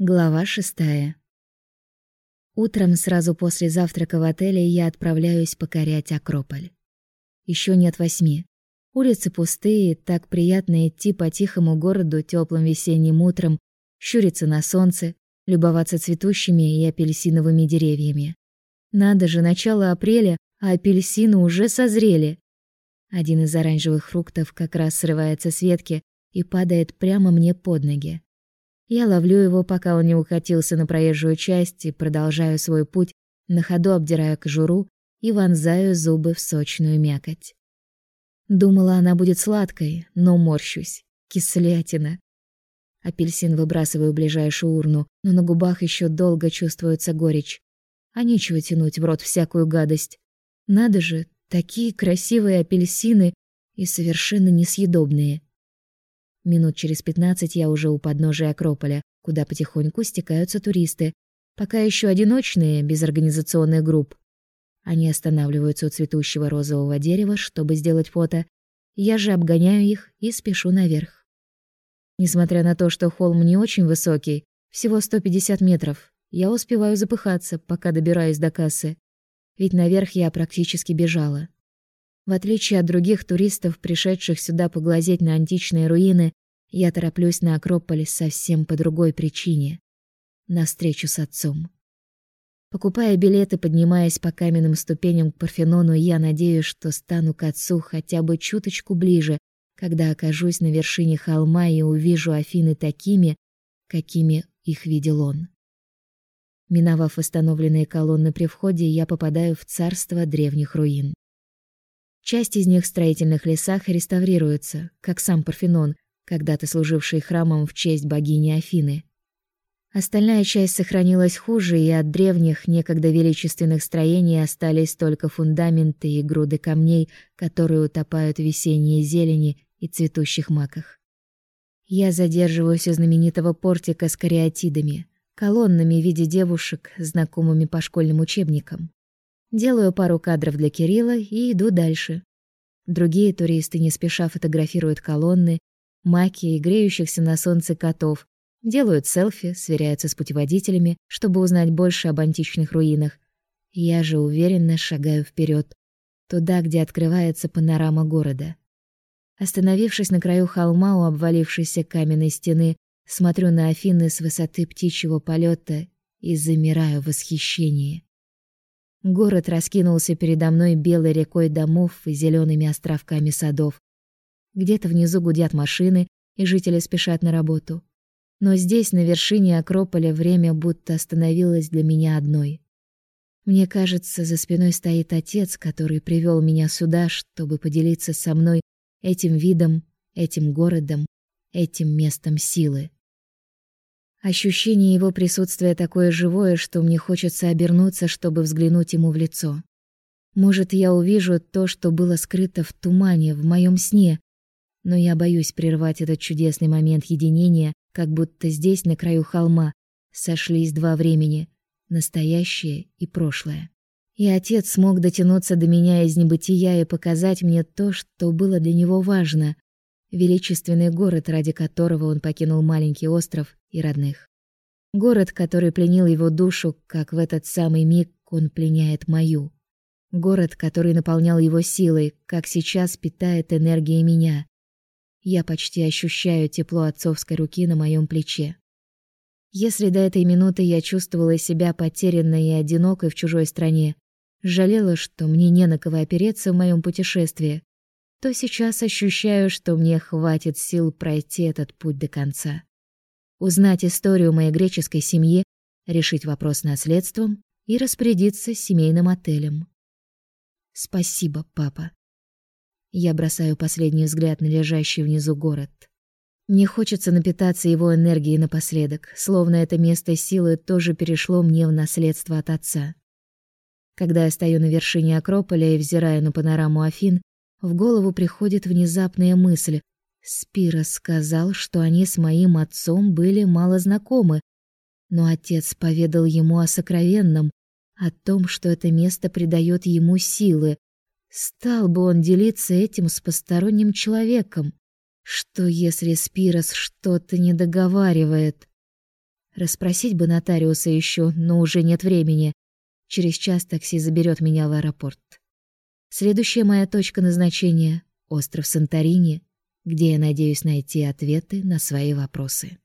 Глава шестая. Утром сразу после завтрака в отеле я отправляюсь покорять Акрополь. Еще нет восьми. Улицы пустые, так приятно идти по тихому городу теплым весенним утром, щуриться на солнце, любоваться цветущими и апельсиновыми деревьями. Надо же, начало апреля, а апельсины уже созрели. Один из оранжевых фруктов как раз срывается с ветки и падает прямо мне под ноги. Я ловлю его, пока он не укатился на проезжую часть, и продолжаю свой путь, на ходу обдирая кожуру и вонзаю зубы в сочную мякоть. Думала, она будет сладкой, но морщусь. Кислятина. Апельсин выбрасываю в ближайшую урну, но на губах еще долго чувствуется горечь. А нечего тянуть в рот всякую гадость. Надо же, такие красивые апельсины и совершенно несъедобные. Минут через пятнадцать я уже у подножия Акрополя, куда потихоньку стекаются туристы, пока еще одиночные, без организационных групп. Они останавливаются у цветущего розового дерева, чтобы сделать фото. Я же обгоняю их и спешу наверх. Несмотря на то, что холм не очень высокий, всего 150 метров, я успеваю запыхаться, пока добираюсь до кассы. Ведь наверх я практически бежала. В отличие от других туристов, пришедших сюда поглазеть на античные руины, я тороплюсь на Акрополис совсем по другой причине. На встречу с отцом. Покупая билеты, поднимаясь по каменным ступеням к Парфенону, я надеюсь, что стану к отцу хотя бы чуточку ближе, когда окажусь на вершине холма и увижу Афины такими, какими их видел он. Миновав восстановленные колонны при входе, я попадаю в царство древних руин. Часть из них в строительных лесах реставрируется, как сам Парфенон, когда-то служивший храмом в честь богини Афины. Остальная часть сохранилась хуже, и от древних, некогда величественных строений остались только фундаменты и груды камней, которые утопают в весенней зелени и цветущих маках. Я задерживаюсь у знаменитого портика с кариатидами, колоннами в виде девушек, знакомыми по школьным учебникам. Делаю пару кадров для Кирилла и иду дальше. Другие туристы не спеша фотографируют колонны, маки и греющихся на солнце котов, делают селфи, сверяются с путеводителями, чтобы узнать больше об античных руинах. Я же уверенно шагаю вперед, туда, где открывается панорама города. Остановившись на краю холма у обвалившейся каменной стены, смотрю на Афины с высоты птичьего полета и замираю в восхищении. Город раскинулся передо мной белой рекой домов и зелеными островками садов. Где-то внизу гудят машины, и жители спешат на работу. Но здесь, на вершине Акрополя, время будто остановилось для меня одной. Мне кажется, за спиной стоит отец, который привел меня сюда, чтобы поделиться со мной этим видом, этим городом, этим местом силы. Ощущение его присутствия такое живое, что мне хочется обернуться, чтобы взглянуть ему в лицо. Может, я увижу то, что было скрыто в тумане, в моем сне, но я боюсь прервать этот чудесный момент единения, как будто здесь, на краю холма, сошлись два времени — настоящее и прошлое. И отец смог дотянуться до меня из небытия и показать мне то, что было для него важно — величественный город, ради которого он покинул маленький остров и родных. Город, который пленил его душу, как в этот самый миг он пленяет мою. Город, который наполнял его силой, как сейчас питает энергией меня. Я почти ощущаю тепло отцовской руки на моем плече. Если до этой минуты я чувствовала себя потерянной и одинокой в чужой стране, жалела, что мне не на кого опереться в моем путешествии, то сейчас ощущаю, что мне хватит сил пройти этот путь до конца. Узнать историю моей греческой семьи, решить вопрос с наследством и распорядиться семейным отелем. Спасибо, папа. Я бросаю последний взгляд на лежащий внизу город. Мне хочется напитаться его энергией напоследок, словно это место силы тоже перешло мне в наследство от отца. Когда я стою на вершине Акрополя и взираю на панораму Афин, в голову приходит внезапная мысль. Спира сказал, что они с моим отцом были мало знакомы, но отец поведал ему о сокровенном, о том, что это место придает ему силы, Стал бы он делиться этим с посторонним человеком? Что если Спирос что-то не договаривает? Расспросить бы нотариуса еще, но уже нет времени. Через час такси заберет меня в аэропорт. Следующая моя точка назначения — остров Санторини, где я надеюсь найти ответы на свои вопросы.